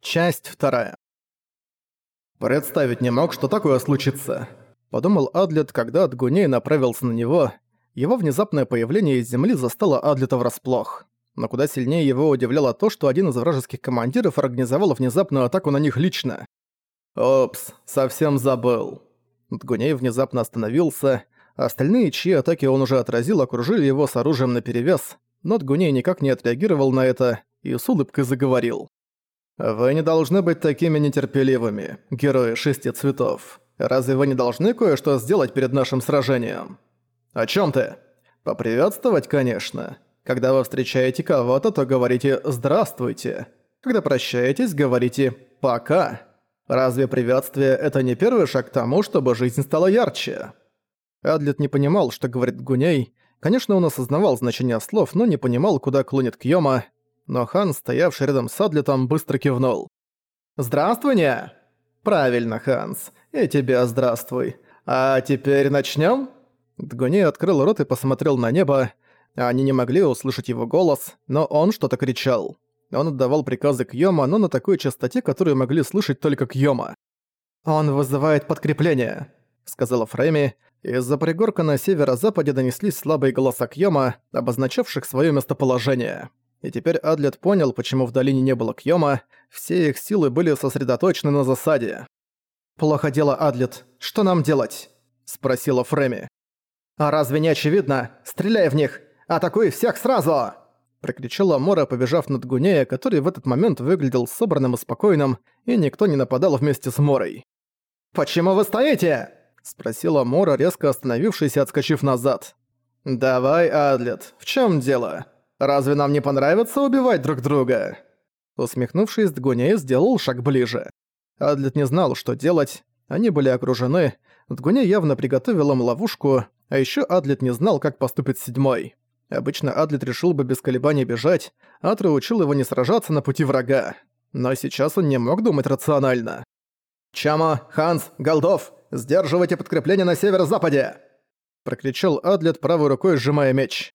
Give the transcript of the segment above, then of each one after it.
Часть вторая. Представить не мог, что такое случится. Подумал Адлет, когда Адгуней направился на него. Его внезапное появление из земли застало Адлета врасплох. Но куда сильнее его удивляло то, что один из вражеских командиров организовал внезапную атаку на них лично. «Опс, совсем забыл». Адгуней внезапно остановился. Остальные, чьи атаки он уже отразил, окружили его с оружием наперевес, но Адгуней никак не отреагировал на это и с улыбкой заговорил. «Вы не должны быть такими нетерпеливыми, герои шести цветов. Разве вы не должны кое-что сделать перед нашим сражением?» «О чем ты?» «Поприветствовать, конечно. Когда вы встречаете кого-то, то говорите «здравствуйте». Когда прощаетесь, говорите «пока». Разве приветствие – это не первый шаг к тому, чтобы жизнь стала ярче?» Адлет не понимал, что говорит Гуней. Конечно, он осознавал значение слов, но не понимал, куда клонит Кьёма – но Хан, стоявший рядом с Адлетом, быстро кивнул. «Здравствуй, не?» «Правильно, Ханс. И тебе здравствуй. А теперь начнём?» Дгуни открыл рот и посмотрел на небо. Они не могли услышать его голос, но он что-то кричал. Он отдавал приказы Кьёма, но на такой частоте, которую могли слышать только Кьёма. «Он вызывает подкрепление», — сказала Фрейми. Из-за пригорка на северо-западе донеслись слабые голоса Кьёма, обозначавших своё местоположение. И теперь Адлет понял, почему в долине не было Кьёма, все их силы были сосредоточены на засаде. «Плохо дело, Адлет. Что нам делать?» – спросила Фреми. «А разве не очевидно? Стреляй в них! Атакуй всех сразу!» Прокричала Мора, побежав над Гунея, который в этот момент выглядел собранным и спокойным, и никто не нападал вместе с Морой. «Почему вы стоите?» – спросила Мора, резко остановившись и отскочив назад. «Давай, Адлет, в чем дело?» Разве нам не понравится убивать друг друга?» Усмехнувшись, Дгуней сделал шаг ближе. Адлет не знал, что делать. Они были окружены. Дгуня явно приготовил им ловушку, а еще Адлет не знал, как поступит седьмой. Обычно Адлет решил бы без колебаний бежать, Атра учил его не сражаться на пути врага. Но сейчас он не мог думать рационально. «Чама, Ханс, Голдов, сдерживайте подкрепление на северо-западе!» Прокричал Адлет правой рукой, сжимая меч.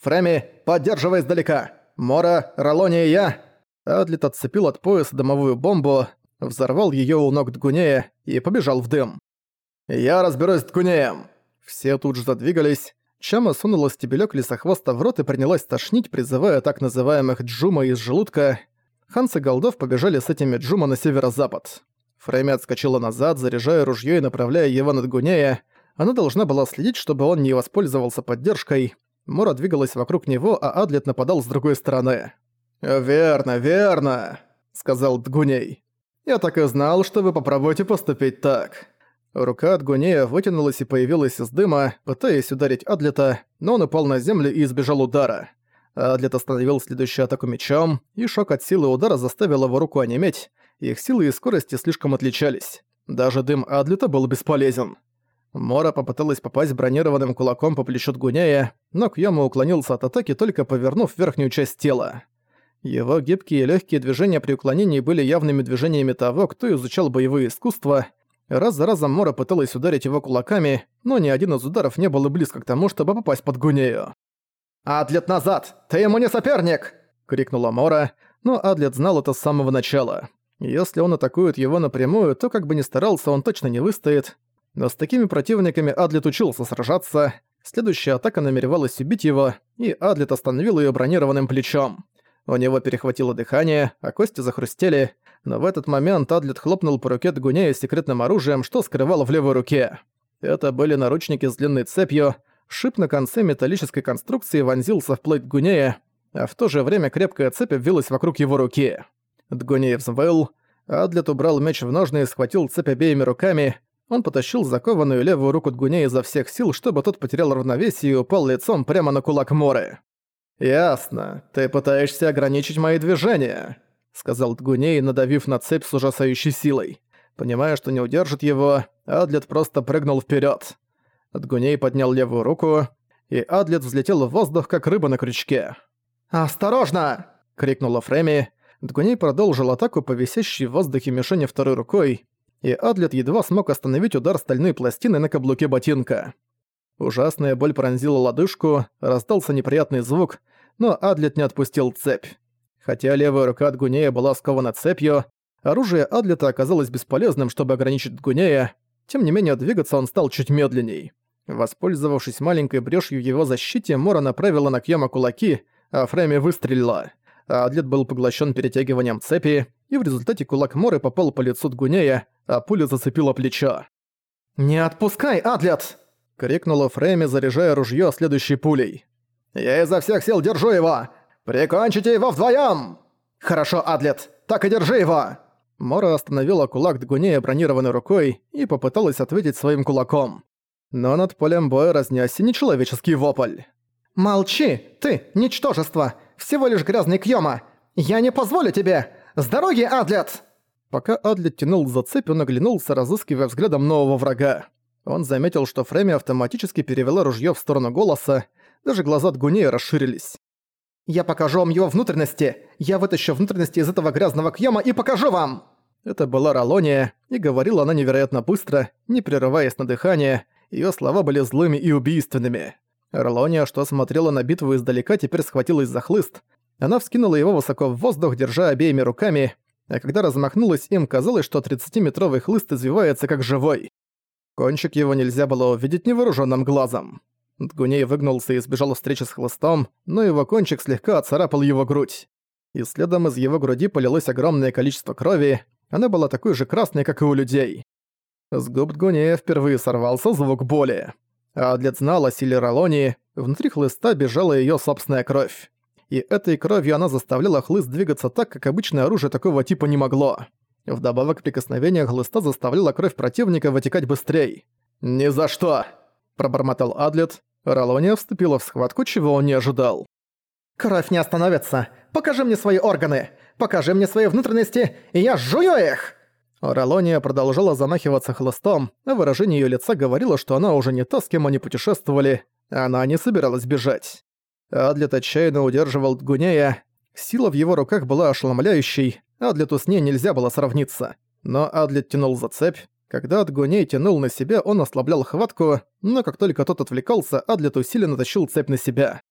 «Фреми, поддерживай издалека! Мора, Ролони и я!» Адлет отцепил от пояса дымовую бомбу, взорвал её у ног Дгунея и побежал в дым. «Я разберусь с Дгунеем!» Все тут же задвигались. Чама сунула стебелёк лесохвоста в рот и принялась тошнить, призывая так называемых джума из желудка. Ханс и Голдов побежали с этими джума на северо-запад. Фрейми отскочила назад, заряжая ружье и направляя его на Дгунея. Она должна была следить, чтобы он не воспользовался поддержкой. Мора двигалась вокруг него, а Адлет нападал с другой стороны. «Верно, верно», — сказал Дгуней. «Я так и знал, что вы попробуете поступить так». Рука Дгунея вытянулась и появилась из дыма, пытаясь ударить Адлета, но он упал на землю и избежал удара. Адлет остановил следующую атаку мечом, и шок от силы удара заставил его руку онеметь, их силы и скорости слишком отличались. Даже дым Адлета был бесполезен. Мора попыталась попасть бронированным кулаком по плечу Дгуняя, но Кьёма уклонился от атаки, только повернув верхнюю часть тела. Его гибкие и легкие движения при уклонении были явными движениями того, кто изучал боевые искусства. Раз за разом Мора пыталась ударить его кулаками, но ни один из ударов не был и близко к тому, чтобы попасть под Гунею. «Адлет назад! Ты ему не соперник!» — крикнула Мора, но Адлет знал это с самого начала. Если он атакует его напрямую, то как бы ни старался, он точно не выстоит, но с такими противниками Адлет учился сражаться. Следующая атака намеревалась убить его, и Адлет остановил ее бронированным плечом. У него перехватило дыхание, а кости захрустели, но в этот момент Адлет хлопнул по руке Дгуняя секретным оружием, что скрывало в левой руке. Это были наручники с длинной цепью, шип на конце металлической конструкции вонзился в плоть Дгунея, а в то же время крепкая цепь обвилась вокруг его руки. Дгуней взвыл, Адлет убрал меч в ножны и схватил цепь обеими руками, он потащил закованную левую руку Дгуне изо всех сил, чтобы тот потерял равновесие и упал лицом прямо на кулак Моры. «Ясно. Ты пытаешься ограничить мои движения», — сказал Дгуней, надавив на цепь с ужасающей силой. Понимая, что не удержит его, Адлет просто прыгнул вперед. Дгуней поднял левую руку, и Адлет взлетел в воздух, как рыба на крючке. «Осторожно!» — крикнула Фреми. Дгуней продолжил атаку по висящей в воздухе мишени второй рукой, и Адлет едва смог остановить удар стальной пластины на каблуке ботинка. Ужасная боль пронзила лодыжку, раздался неприятный звук, но Адлет не отпустил цепь. Хотя левая рука Дгунея была скована цепью, оружие Адлета оказалось бесполезным, чтобы ограничить Дгунея, тем не менее двигаться он стал чуть медленней. Воспользовавшись маленькой брешью в его защите, Мора направила на Кьяма кулаки, а Фрейми выстрелила. А Адлет был поглощен перетягиванием цепи, и в результате кулак Моры попал по лицу Дгунея, а пуля зацепила плечо. «Не отпускай, Адлет!» — крикнула Фрейми, заряжая ружье следующей пулей. «Я изо всех сил держу его! Прикончите его вдвоем!» «Хорошо, Адлет, так и держи его!» Мора остановила кулак Дгунея бронированной рукой и попыталась ответить своим кулаком. Но над полем боя разнесся нечеловеческий вопль. «Молчи! Ты, ничтожество! Всего лишь грязный Кьёма! Я не позволю тебе! С дороги, Адлет!» Пока Адлет тянул за цепь, он оглянулся, разыскивая взглядом нового врага. Он заметил, что Фрейми автоматически перевела ружье в сторону голоса, даже глаза Дгунея расширились. «Я покажу вам его внутренности! Я вытащу внутренности из этого грязного Кьёма и покажу вам!» Это была Ролония, и говорила она невероятно быстро, не прерываясь на дыхание, её слова были злыми и убийственными. Ролония, что смотрела на битву издалека, теперь схватилась за хлыст. Она вскинула его высоко в воздух, держа обеими руками, а когда размахнулась им, казалось, что 30-метровый хлыст извивается как живой. Кончик его нельзя было увидеть невооружённым глазом. Дгуней выгнулся и сбежал встречи с хлыстом, но его кончик слегка отцарапал его грудь. И следом из его груди полилось огромное количество крови, она была такой же красной, как и у людей. С губ Дгунея впервые сорвался звук боли. А Адлет знал о силе Ролонии, внутри хлыста бежала её собственная кровь. И этой кровью она заставляла хлыст двигаться так, как обычное оружие такого типа не могло. Вдобавок прикосновение хлыста заставляло кровь противника вытекать быстрее. «Ни за что!» – пробормотал Адлет, Ролония вступила в схватку, чего он не ожидал. «Кровь не остановится! Покажи мне свои органы! Покажи мне свои внутренности, и я жую их!» Ролония продолжала замахиваться хлыстом, а выражение её лица говорило, что она уже не та, с кем они путешествовали, она не собиралась бежать. Адлет отчаянно удерживал Дгунея, сила в его руках была ошеломляющей, Адлету с ней нельзя было сравниться. Но Адлет тянул за цепь, когда Адгуней тянул на себя, он ослаблял хватку, но как только тот отвлекался, Адлет усиленно тащил цепь на себя.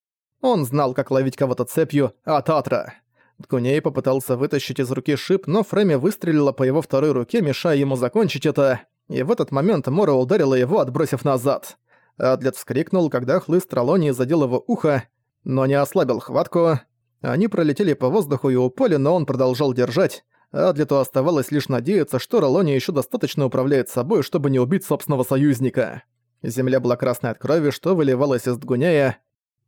Он знал, как ловить кого-то цепью от Атра. Дгуней попытался вытащить из руки шип, но Фрейми выстрелила по его второй руке, мешая ему закончить это, и в этот момент Мора ударила его, отбросив назад. Адлет вскрикнул, когда хлыст Ролонии задел его ухо, но не ослабил хватку. Они пролетели по воздуху и упали, но он продолжал держать, Адлету оставалось лишь надеяться, что Ролония еще достаточно управляет собой, чтобы не убить собственного союзника. Земля была красной от крови, что выливалось из Дгуняя.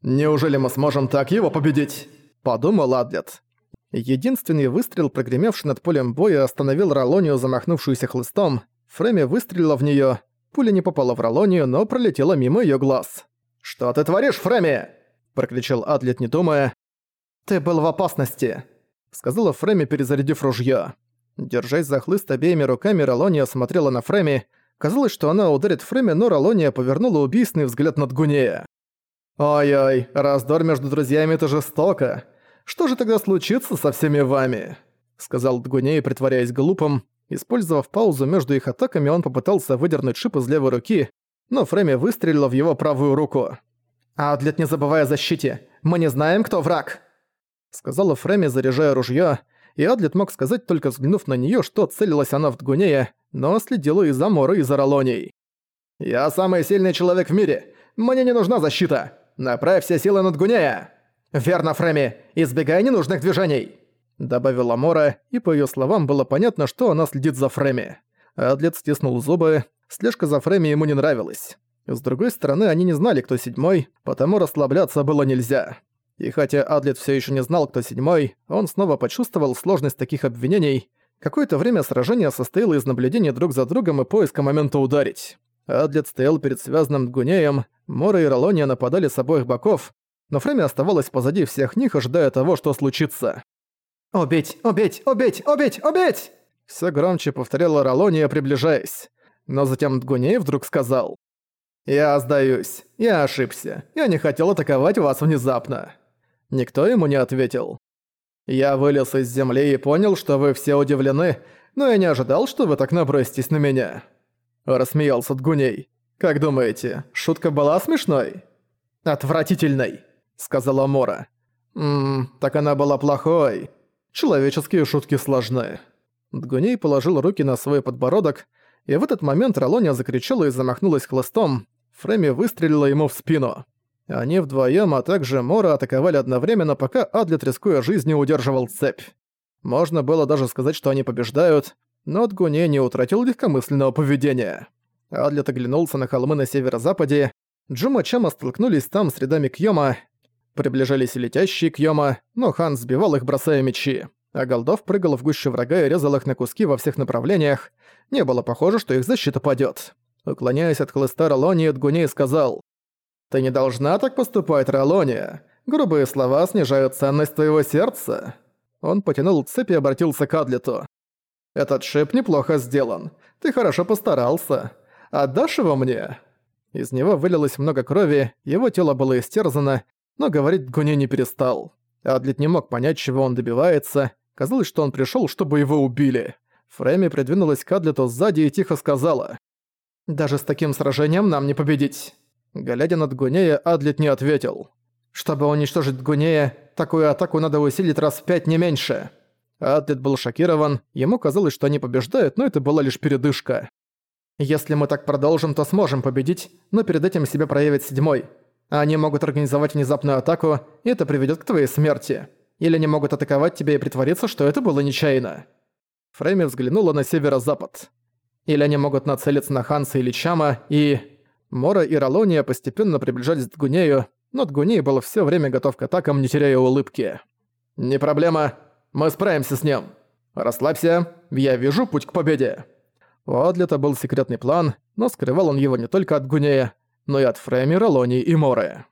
«Неужели мы сможем так его победить?» – подумал Адлет. Единственный выстрел, прогремевший над полем боя, остановил Ролонию, замахнувшуюся хлыстом. Фрейми выстрелила в неё. Пуля не попала в Ролонию, но пролетела мимо её глаз. «Что ты творишь, Фрейми?» – прокричал Адлет, не думая. «Ты был в опасности», сказала Фрейми, перезарядив ружье. Держась за хлыст обеими руками, Ролония смотрела на Фрейми. Казалось, что она ударит Фрейми, но Ролония повернула убийственный взгляд над Гунея. «Ой-ой, раздор между друзьями – это жестоко. Что же тогда случится со всеми вами?» Сказал Дгуней, притворяясь глупым. Использовав паузу между их атаками, он попытался выдернуть шип из левой руки, но Фрейми выстрелила в его правую руку. «Адлет, не забывай о защите. Мы не знаем, кто враг!» сказала Фреми, заряжая ружье, и Адлет мог сказать, только взглянув на нее, что целилась она в Дгунея, но следила и за Морой, и за Ролоней. «Я самый сильный человек в мире! Мне не нужна защита! Направь все силы на Дгунея!» «Верно, Фреми! Избегай ненужных движений!» Добавила Мора, и по ее словам было понятно, что она следит за Фреми. Адлет стиснул зубы, слежка за Фреми ему не нравилась. С другой стороны, они не знали, кто седьмой, потому расслабляться было нельзя. И хотя Адлет все еще не знал, кто седьмой, он снова почувствовал сложность таких обвинений. Какое-то время сражение состояло из наблюдения друг за другом и поиска момента ударить. Адлет стоял перед связанным Гунеем, Мора и Ролония нападали с обоих боков, но Фрейми оставалась позади всех них, ожидая того, что случится. «Убить! Убить! Убить! Убить! Убить!» Все громче повторяла Ролония, приближаясь. Но затем Дгуней вдруг сказал. «Я сдаюсь. Я ошибся. Я не хотел атаковать вас внезапно». Никто ему не ответил. Я вылез из земли и понял, что вы все удивлены, но я не ожидал, что вы так наброситесь на меня. Рассмеялся Дгуней. Как думаете, шутка была смешной? Отвратительной, сказала Мора. «Ммм, так она была плохой. Человеческие шутки сложны». Дгуней положил руки на свой подбородок, и в этот момент Ролония закричала и замахнулась хлыстом. Фрейми выстрелила ему в спину. Они вдвоем, а также Мора атаковали одновременно, пока Адлет, рискуя жизнью, удерживал цепь. Можно было даже сказать, что они побеждают, но Дгуней не утратил легкомысленного поведения. Адлет оглянулся на холмы на северо-западе. Джума Чама столкнулись там с рядами Кьёма. Приближались летящие Кьёма, но Хан сбивал их, бросая мечи. А Голдов прыгал в гущу врага и резал их на куски во всех направлениях. Не было похоже, что их защита падёт. Уклоняясь от хлыста Ролони, Дгуней сказал, «Ты не должна так поступать, Ролония. Грубые слова снижают ценность твоего сердца». Он потянул цепь и обратился к Адлету. «Этот шип неплохо сделан. Ты хорошо постарался. Отдашь его мне?» Из него вылилось много крови, его тело было истерзано, но говорить Гуни не перестал. Адлет не мог понять, чего он добивается. Казалось, что он пришёл, чтобы его убили. Фрейми придвинулась к Адлету сзади и тихо сказала. «Даже с таким сражением нам не победить». Глядя над Гунея, Адлет не ответил. «Чтобы уничтожить Гунея, такую атаку надо усилить раз в пять, не меньше». Адлет был шокирован, ему казалось, что они побеждают, но это была лишь передышка. Если мы так продолжим, то сможем победить, но перед этим себя проявит седьмой. Они могут организовать внезапную атаку, и это приведет к твоей смерти. Или они могут атаковать тебя и притвориться, что это было нечаянно. Фрейми взглянула на северо-запад. Или они могут нацелиться на Ханса или Чама, и... Мора и Ролония постепенно приближались к Гунею, но Дгуней был все время готов к атакам, не теряя улыбки. «Не проблема, мы справимся с ним. Расслабься, я вижу путь к победе». У Адлета был секретный план, но скрывал он его не только от Гунея, но и от Фрейми, Ролони и Моры.